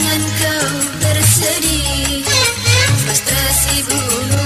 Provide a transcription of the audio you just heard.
dengan kau tersedih frustrasi bunuh